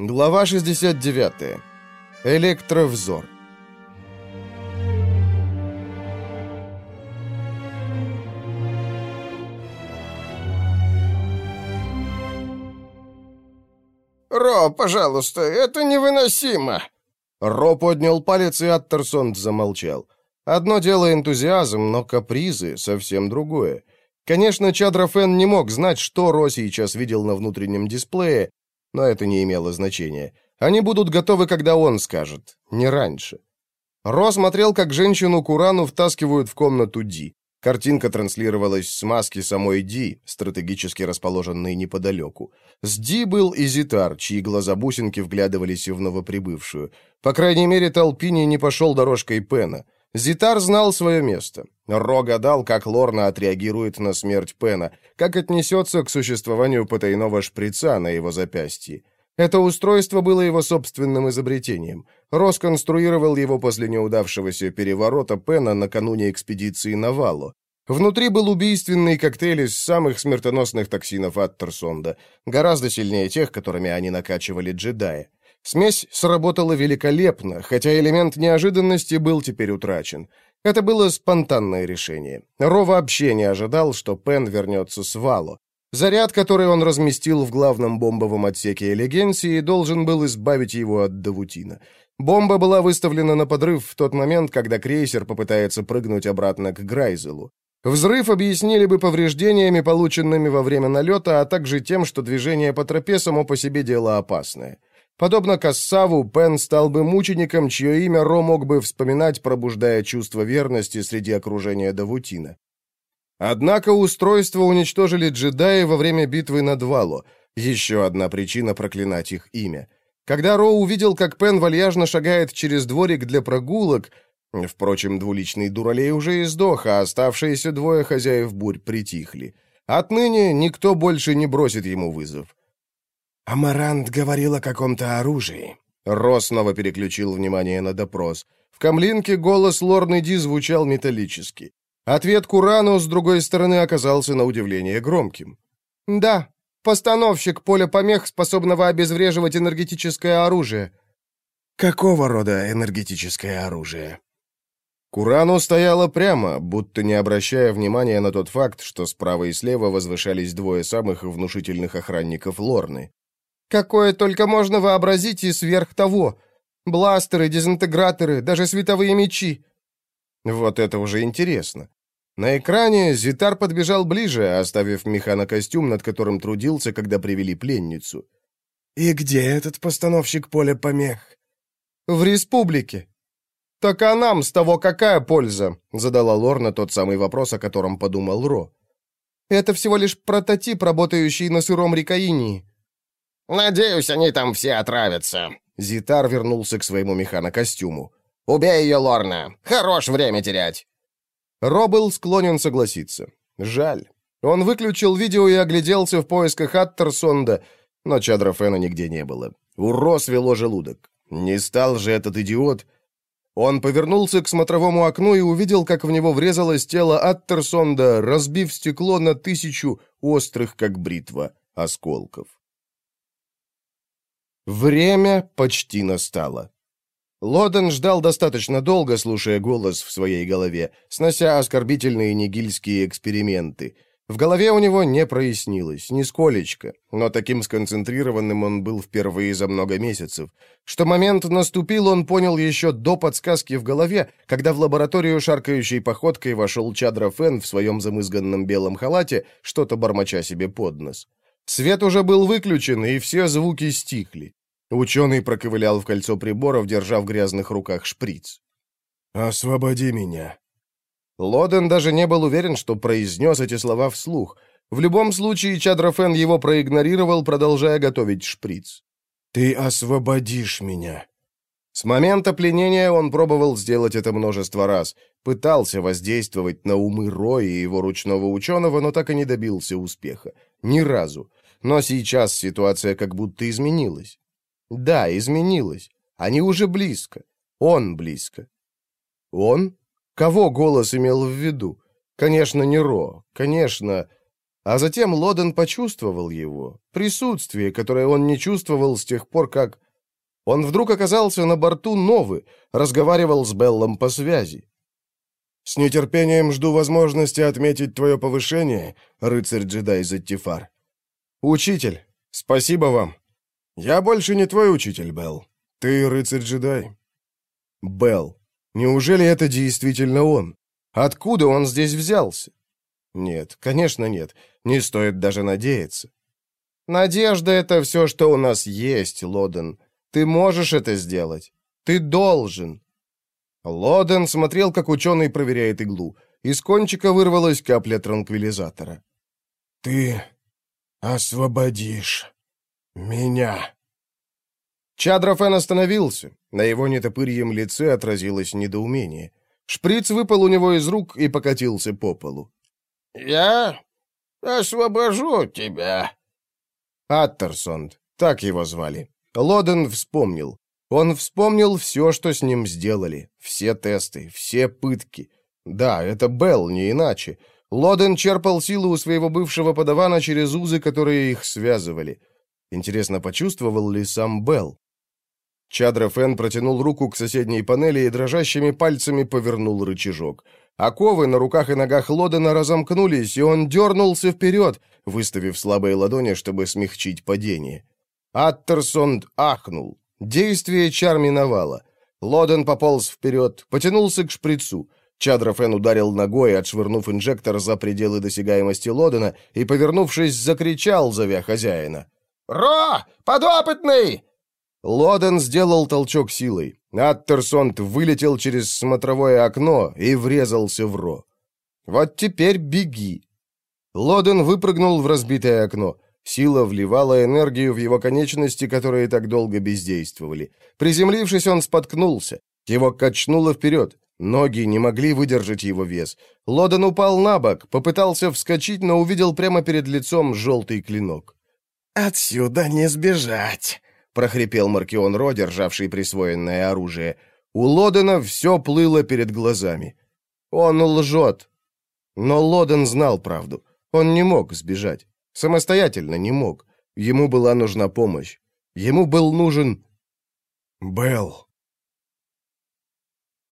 Глава 69. Электровзор. «Ро, пожалуйста, это невыносимо!» Ро поднял палец, и Аттерсон замолчал. Одно дело энтузиазм, но капризы — совсем другое. Конечно, Чадрофен не мог знать, что Ро сейчас видел на внутреннем дисплее, но это не имело значения. Они будут готовы, когда он скажет, не раньше. Ро смотрел, как женщину Курану втаскивают в комнату Ди. Картинка транслировалась с маски самой Ди, стратегически расположенной неподалеку. С Ди был и Зитар, чьи глаза-бусинки вглядывались в новоприбывшую. По крайней мере, Толпини не пошел дорожкой Пена. Зитар знал свое место. Ро гадал, как Лорна отреагирует на смерть Пена, как отнесется к существованию потайного шприца на его запястье. Это устройство было его собственным изобретением. Ро сконструировал его после неудавшегося переворота Пена накануне экспедиции на Валу. Внутри был убийственный коктейль из самых смертоносных токсинов Аттерсонда, гораздо сильнее тех, которыми они накачивали джедая. Смесь сработала великолепно, хотя элемент неожиданности был теперь утрачен. Это было спонтанное решение. Ро вообще не ожидал, что Пен вернется с Валу. Заряд, который он разместил в главном бомбовом отсеке Элегенсии, должен был избавить его от Давутина. Бомба была выставлена на подрыв в тот момент, когда крейсер попытается прыгнуть обратно к Грайзелу. Взрыв объяснили бы повреждениями, полученными во время налета, а также тем, что движение по тропе само по себе дело опасное. Подобно Кассаву, Пен стал бы мучеником, чье имя Ро мог бы вспоминать, пробуждая чувство верности среди окружения Давутина. Однако устройство уничтожили джедаи во время битвы над Вало. Еще одна причина проклинать их имя. Когда Ро увидел, как Пен вальяжно шагает через дворик для прогулок, впрочем, двуличный дуралей уже издох, а оставшиеся двое хозяев бурь притихли. Отныне никто больше не бросит ему вызов. «Амарант говорил о каком-то оружии». Ро снова переключил внимание на допрос. В камлинке голос Лорны Ди звучал металлически. Ответ Курану, с другой стороны, оказался на удивление громким. «Да, постановщик поля помех, способного обезвреживать энергетическое оружие». «Какого рода энергетическое оружие?» Курану стояла прямо, будто не обращая внимания на тот факт, что справа и слева возвышались двое самых внушительных охранников Лорны. Какое только можно вообразить и сверх того. Бластеры, дезинтеграторы, даже световые мечи. Вот это уже интересно. На экране Зитар подбежал ближе, оставив механокостюм, над которым трудился, когда привели пленницу. «И где этот постановщик поля помех?» «В республике». «Так а нам с того какая польза?» — задала Лорна тот самый вопрос, о котором подумал Ро. «Это всего лишь прототип, работающий на сыром рекаинии. «Надеюсь, они там все отравятся». Зитар вернулся к своему механокостюму. «Убей ее, Лорна! Хорош время терять!» Ро был склонен согласиться. Жаль. Он выключил видео и огляделся в поисках Аттерсонда, но Чадра Фена нигде не было. У Ро свело желудок. Не стал же этот идиот... Он повернулся к смотровому окну и увидел, как в него врезалось тело Аттерсонда, разбив стекло на тысячу острых, как бритва, осколков. Время почти настало. Лоден ждал достаточно долго, слушая голос в своей голове, снося оскорбительные нигильские эксперименты. В голове у него не прояснилось, нисколечко, но таким сконцентрированным он был впервые за много месяцев. Что момент наступил, он понял еще до подсказки в голове, когда в лабораторию шаркающей походкой вошел Чадра Фен в своем замызганном белом халате, что-то бормоча себе под нос. Свет уже был выключен, и все звуки стихли. Ученый проковылял в кольцо приборов, держа в грязных руках шприц. «Освободи меня». Лоден даже не был уверен, что произнес эти слова вслух. В любом случае, Чадрофен его проигнорировал, продолжая готовить шприц. «Ты освободишь меня». С момента пленения он пробовал сделать это множество раз, пытался воздействовать на умы Роя и его ручного ученого, но так и не добился успеха. Ни разу. Но сейчас ситуация как будто изменилась. Да, изменилась. Они уже близко. Он близко. Он? Кого голос имел в виду? Конечно, не Ро. Конечно... А затем Лоден почувствовал его, присутствие, которое он не чувствовал с тех пор, как... Он вдруг оказался на борту Новы, разговаривал с Беллом по связи. «С нетерпением жду возможности отметить твое повышение, рыцарь-джедай Заттифар». «Учитель, спасибо вам». «Я больше не твой учитель, Белл. Ты рыцарь-джедай». «Белл, неужели это действительно он? Откуда он здесь взялся?» «Нет, конечно нет. Не стоит даже надеяться». «Надежда — это все, что у нас есть, Лоден. Ты можешь это сделать. Ты должен». Лоден смотрел, как ученый проверяет иглу. Из кончика вырвалась капля транквилизатора. «Ты освободишь меня». Чадрофен остановился. На его нетопырьем лице отразилось недоумение. Шприц выпал у него из рук и покатился по полу. «Я освобожу тебя». Аттерсонд, так его звали. Лоден вспомнил. Он вспомнил все, что с ним сделали. Все тесты, все пытки. Да, это Белл, не иначе. Лоден черпал силу у своего бывшего подавана через узы, которые их связывали. Интересно, почувствовал ли сам Белл? Чадра Фен протянул руку к соседней панели и дрожащими пальцами повернул рычажок. Оковы на руках и ногах Лодена разомкнулись, и он дернулся вперед, выставив слабые ладони, чтобы смягчить падение. Аттерсонд ахнул. Действие чар миновало. Лоден пополз вперед, потянулся к шприцу. Чадрофен ударил ногой, отшвырнув инжектор за пределы досягаемости Лодена, и, повернувшись, закричал, зовя хозяина. «Ро! Подопытный!» Лоден сделал толчок силой. Аттерсонд вылетел через смотровое окно и врезался в Ро. «Вот теперь беги!» Лоден выпрыгнул в разбитое окно. Сила вливала энергию в его конечности, которые так долго бездействовали. Приземлившись, он споткнулся. Его качнуло вперед. Ноги не могли выдержать его вес. Лоден упал на бок, попытался вскочить, но увидел прямо перед лицом желтый клинок. «Отсюда не сбежать!» прохрипел Маркион Ро, державший присвоенное оружие. У Лодена все плыло перед глазами. Он лжет. Но Лоден знал правду. Он не мог сбежать. Самостоятельно не мог. Ему была нужна помощь. Ему был нужен... «Белл»,